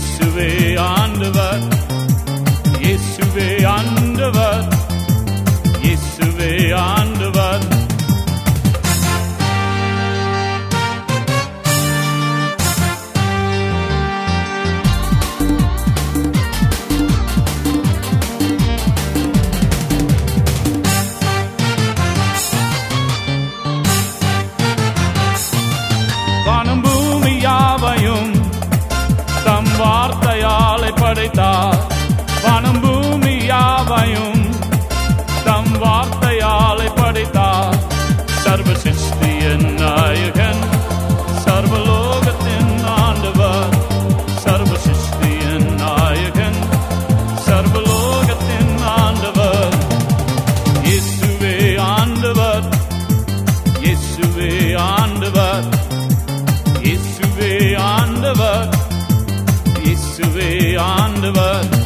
இயேசுவே ஆண்டவர் இயேசுவே ஆண்டவர் இயேசுவே ஆண்டவர் வானம் படைத்தார். வனம் பூமி யாவையும் தம் வார்த்தையாலை படைத்தார். சர்வ சிருஷ்டியின் நாயகன் சர்வலோகத்தின் ஆண்டவர். சர்வ சிருஷ்டியின் நாயகன் சர்வலோகத்தின் ஆண்டவர். இயேசுவே ஆண்டவர் இயேசுவே ஆண்டவர். Anwar